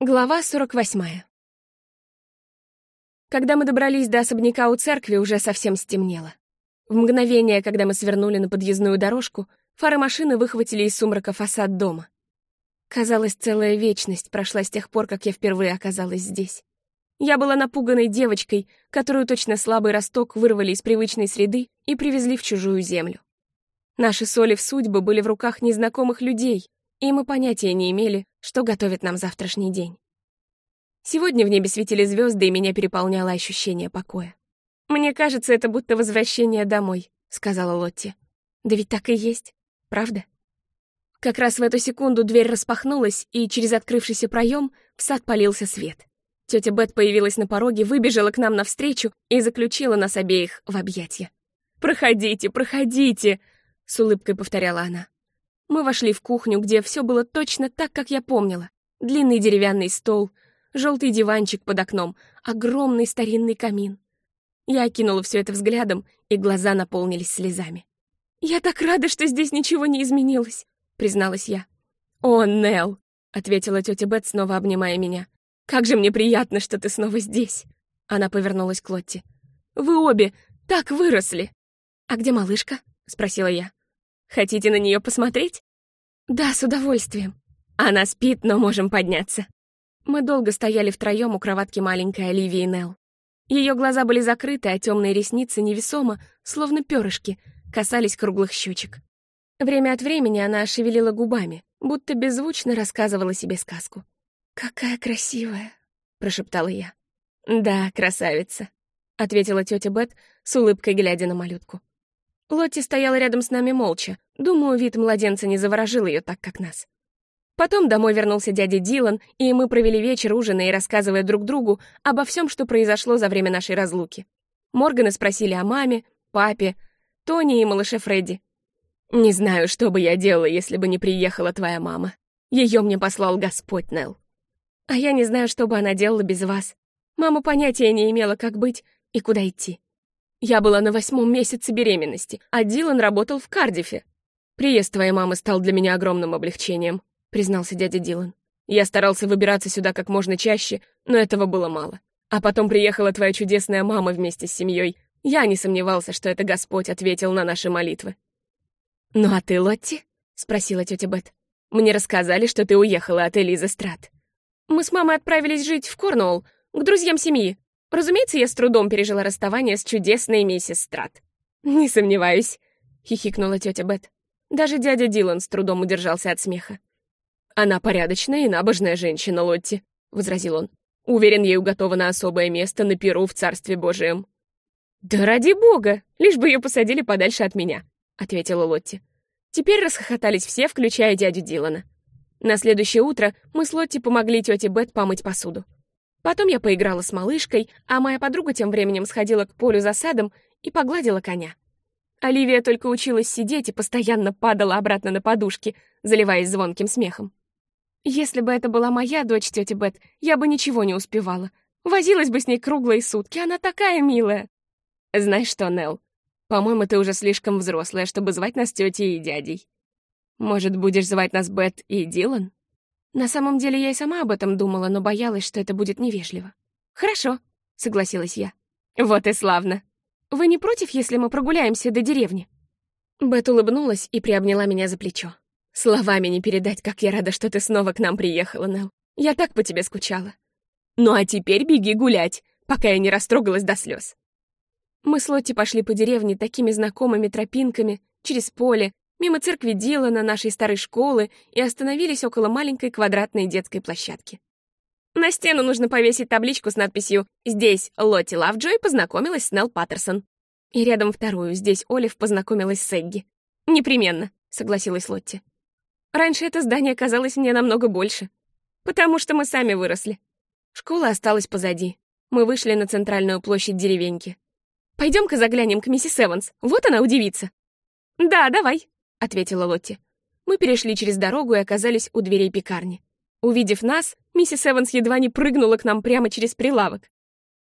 Глава 48. Когда мы добрались до особняка у церкви, уже совсем стемнело. В мгновение, когда мы свернули на подъездную дорожку, фары машины выхватили из сумрака фасад дома. Казалось, целая вечность прошла с тех пор, как я впервые оказалась здесь. Я была напуганной девочкой, которую точно слабый росток вырвали из привычной среды и привезли в чужую землю. Наши соли в судьбы были в руках незнакомых людей, и мы понятия не имели, что готовит нам завтрашний день. Сегодня в небе светили звезды, и меня переполняло ощущение покоя. «Мне кажется, это будто возвращение домой», — сказала Лотти. «Да ведь так и есть, правда?» Как раз в эту секунду дверь распахнулась, и через открывшийся проем в сад полился свет. Тетя Бет появилась на пороге, выбежала к нам навстречу и заключила нас обеих в объятия. «Проходите, проходите!» — с улыбкой повторяла она. Мы вошли в кухню, где все было точно так, как я помнила. Длинный деревянный стол, желтый диванчик под окном, огромный старинный камин. Я окинула все это взглядом, и глаза наполнились слезами. «Я так рада, что здесь ничего не изменилось», — призналась я. «О, Нелл», — ответила тетя Бет, снова обнимая меня. «Как же мне приятно, что ты снова здесь!» Она повернулась к Лотти. «Вы обе так выросли!» «А где малышка?» — спросила я. Хотите на нее посмотреть?» «Да, с удовольствием. Она спит, но можем подняться». Мы долго стояли втроем у кроватки маленькой Оливии Нелл. Ее глаза были закрыты, а темные ресницы невесомо, словно перышки, касались круглых щечек. Время от времени она шевелила губами, будто беззвучно рассказывала себе сказку. «Какая красивая!» — прошептала я. «Да, красавица», — ответила тетя Бет с улыбкой, глядя на малютку. Лотти стояла рядом с нами молча. Думаю, вид младенца не заворожил ее так, как нас. Потом домой вернулся дядя Дилан, и мы провели вечер, ужиная и рассказывая друг другу обо всем, что произошло за время нашей разлуки. Морганы спросили о маме, папе, Тони и малыше Фредди. «Не знаю, что бы я делала, если бы не приехала твоя мама. Ее мне послал Господь, Нелл. А я не знаю, что бы она делала без вас. Мама понятия не имела, как быть и куда идти. Я была на восьмом месяце беременности, а Дилан работал в Кардифе. «Приезд твоей мамы стал для меня огромным облегчением», — признался дядя Дилан. «Я старался выбираться сюда как можно чаще, но этого было мало. А потом приехала твоя чудесная мама вместе с семьей. Я не сомневался, что это Господь ответил на наши молитвы». «Ну а ты, Лотти?» — спросила тетя Бет. «Мне рассказали, что ты уехала от Элизы Страт». «Мы с мамой отправились жить в Корнуолл, к друзьям семьи. Разумеется, я с трудом пережила расставание с чудесной миссис Страт. «Не сомневаюсь», — хихикнула тетя Бет. Даже дядя Дилан с трудом удержался от смеха. «Она порядочная и набожная женщина, Лотти», — возразил он. «Уверен, ей уготовано особое место на Перу в Царстве Божием». «Да ради бога! Лишь бы ее посадили подальше от меня», — ответила Лотти. Теперь расхохотались все, включая дядю Дилана. На следующее утро мы с Лотти помогли тете Бет помыть посуду. Потом я поиграла с малышкой, а моя подруга тем временем сходила к полю за садом и погладила коня. Оливия только училась сидеть и постоянно падала обратно на подушки, заливаясь звонким смехом. Если бы это была моя дочь, тетя Бет, я бы ничего не успевала. Возилась бы с ней круглые сутки, она такая милая. Знаешь что, Нелл, по-моему, ты уже слишком взрослая, чтобы звать нас тетей и дядей. Может, будешь звать нас Бет и Дилан? На самом деле я и сама об этом думала, но боялась, что это будет невежливо. «Хорошо», — согласилась я. «Вот и славно. Вы не против, если мы прогуляемся до деревни?» Бет улыбнулась и приобняла меня за плечо. «Словами не передать, как я рада, что ты снова к нам приехала, Нелл. Я так по тебе скучала. Ну а теперь беги гулять, пока я не растрогалась до слез». Мы с Лотти пошли по деревне такими знакомыми тропинками, через поле, мимо церкви Дилана, нашей старой школы, и остановились около маленькой квадратной детской площадки. На стену нужно повесить табличку с надписью «Здесь Лотти Лавджой познакомилась с Нелл Паттерсон». И рядом вторую «Здесь Олив познакомилась с Эгги». «Непременно», — согласилась Лотти. «Раньше это здание казалось мне намного больше, потому что мы сами выросли. Школа осталась позади. Мы вышли на центральную площадь деревеньки. Пойдем-ка заглянем к миссис Эванс, вот она удивится». «Да, давай», — ответила Лотти. Мы перешли через дорогу и оказались у дверей пекарни. Увидев нас, миссис Эванс едва не прыгнула к нам прямо через прилавок.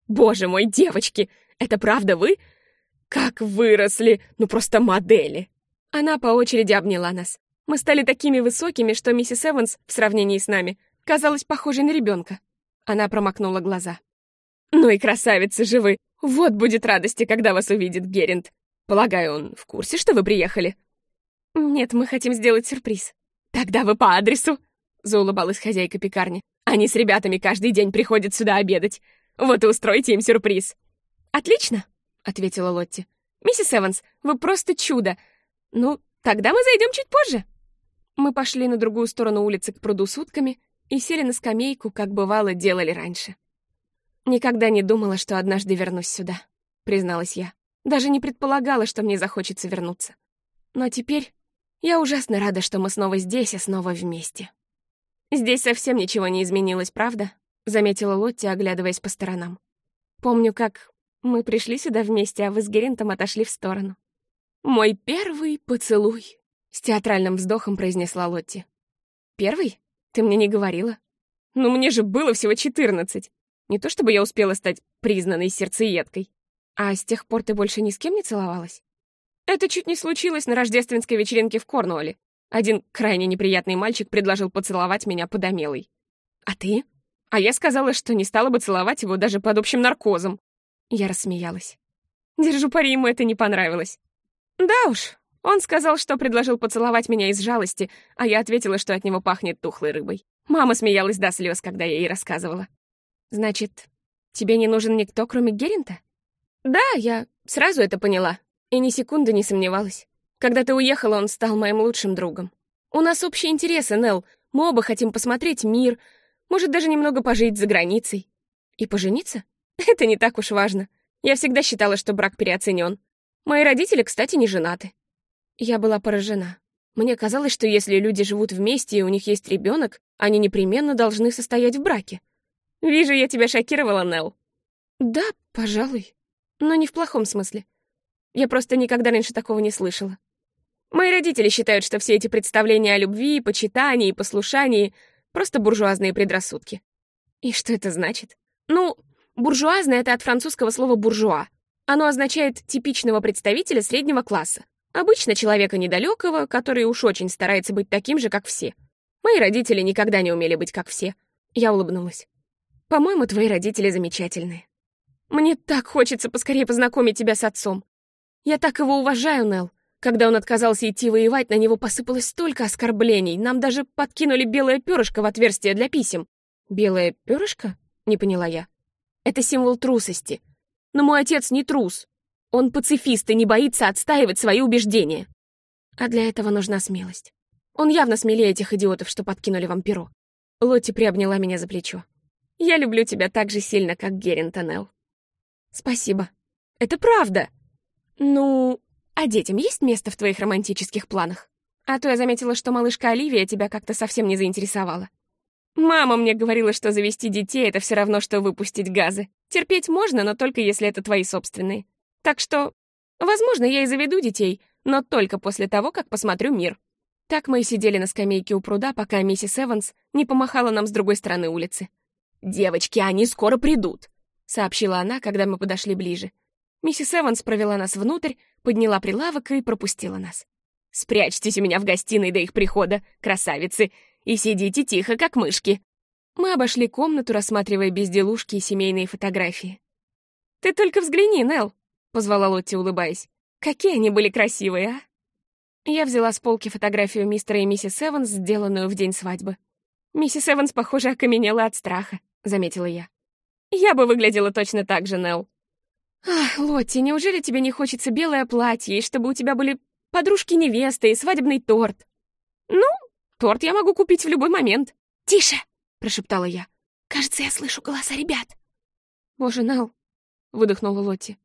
«Боже мой, девочки, это правда вы? Как выросли, ну просто модели!» Она по очереди обняла нас. Мы стали такими высокими, что миссис Эванс, в сравнении с нами, Казалась похожей на ребенка. Она промокнула глаза. «Ну и красавицы же вы! Вот будет радости, когда вас увидит Геринд. Полагаю, он в курсе, что вы приехали?» «Нет, мы хотим сделать сюрприз». «Тогда вы по адресу!» — заулыбалась хозяйка пекарни. «Они с ребятами каждый день приходят сюда обедать. Вот и устройте им сюрприз». «Отлично!» — ответила Лотти. «Миссис Эванс, вы просто чудо! Ну, тогда мы зайдем чуть позже». Мы пошли на другую сторону улицы к пруду с утками и сели на скамейку, как бывало делали раньше. «Никогда не думала, что однажды вернусь сюда», — призналась я. Даже не предполагала, что мне захочется вернуться. Но теперь я ужасно рада, что мы снова здесь и снова вместе. «Здесь совсем ничего не изменилось, правда?» — заметила Лотти, оглядываясь по сторонам. «Помню, как мы пришли сюда вместе, а вы с Геринтом отошли в сторону. Мой первый поцелуй!» С театральным вздохом произнесла Лотти. «Первый? Ты мне не говорила. Ну, мне же было всего четырнадцать. Не то чтобы я успела стать признанной сердцеедкой. А с тех пор ты больше ни с кем не целовалась? Это чуть не случилось на рождественской вечеринке в Корнуолле. Один крайне неприятный мальчик предложил поцеловать меня под омелой. А ты? А я сказала, что не стала бы целовать его даже под общим наркозом. Я рассмеялась. Держу пари, ему это не понравилось. Да уж, он сказал, что предложил поцеловать меня из жалости, а я ответила, что от него пахнет тухлой рыбой. Мама смеялась до слез, когда я ей рассказывала. «Значит, тебе не нужен никто, кроме Геринта?» «Да, я сразу это поняла. И ни секунды не сомневалась. Когда ты уехала, он стал моим лучшим другом. У нас общие интересы, Нелл. Мы оба хотим посмотреть мир, может, даже немного пожить за границей. И пожениться? Это не так уж важно. Я всегда считала, что брак переоценен. Мои родители, кстати, не женаты. Я была поражена. Мне казалось, что если люди живут вместе и у них есть ребенок, они непременно должны состоять в браке. Вижу, я тебя шокировала, Нелл. Да, пожалуй. Но не в плохом смысле. Я просто никогда раньше такого не слышала. Мои родители считают, что все эти представления о любви, почитании и послушании — просто буржуазные предрассудки. И что это значит? Ну, буржуазное — это от французского слова «буржуа». Оно означает типичного представителя среднего класса. Обычно человека недалекого, который уж очень старается быть таким же, как все. Мои родители никогда не умели быть как все. Я улыбнулась. По-моему, твои родители замечательные. Мне так хочется поскорее познакомить тебя с отцом. Я так его уважаю, Нел. Когда он отказался идти воевать, на него посыпалось столько оскорблений. Нам даже подкинули белое перышко в отверстие для писем. Белое перышко? Не поняла я. Это символ трусости. Но мой отец не трус. Он пацифист и не боится отстаивать свои убеждения. А для этого нужна смелость. Он явно смелее этих идиотов, что подкинули вам перо. Лотти приобняла меня за плечо. «Я люблю тебя так же сильно, как Герин Тоннелл». «Спасибо. Это правда!» «Ну, а детям есть место в твоих романтических планах? А то я заметила, что малышка Оливия тебя как-то совсем не заинтересовала. Мама мне говорила, что завести детей — это все равно, что выпустить газы. Терпеть можно, но только если это твои собственные. Так что, возможно, я и заведу детей, но только после того, как посмотрю мир. Так мы и сидели на скамейке у пруда, пока миссис Эванс не помахала нам с другой стороны улицы. «Девочки, они скоро придут», — сообщила она, когда мы подошли ближе. Миссис Эванс провела нас внутрь, подняла прилавок и пропустила нас. «Спрячьтесь у меня в гостиной до их прихода, красавицы, и сидите тихо, как мышки». Мы обошли комнату, рассматривая безделушки и семейные фотографии. «Ты только взгляни, Нелл», позвала Лотти, улыбаясь. «Какие они были красивые, а?» Я взяла с полки фотографию мистера и миссис Эванс, сделанную в день свадьбы. «Миссис Эванс, похоже, окаменела от страха», — заметила я. «Я бы выглядела точно так же, Нелл». «Ах, Лотти, неужели тебе не хочется белое платье, и чтобы у тебя были подружки-невесты и свадебный торт?» «Ну, торт я могу купить в любой момент». «Тише!» — прошептала я. «Кажется, я слышу голоса ребят». «Боже, Нелл!» — выдохнула Лотти.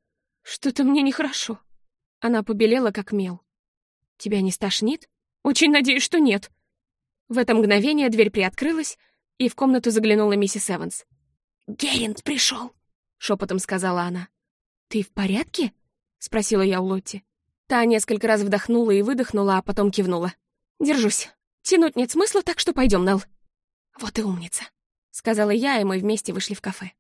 Что-то мне нехорошо. Она побелела, как мел. Тебя не стошнит? Очень надеюсь, что нет. В это мгновение дверь приоткрылась, и в комнату заглянула миссис Эванс. «Геринт пришел», — шепотом сказала она. «Ты в порядке?» — спросила я у Лотти. Та несколько раз вдохнула и выдохнула, а потом кивнула. «Держусь. Тянуть нет смысла, так что пойдем, Нелл». «Вот и умница», — сказала я, и мы вместе вышли в кафе.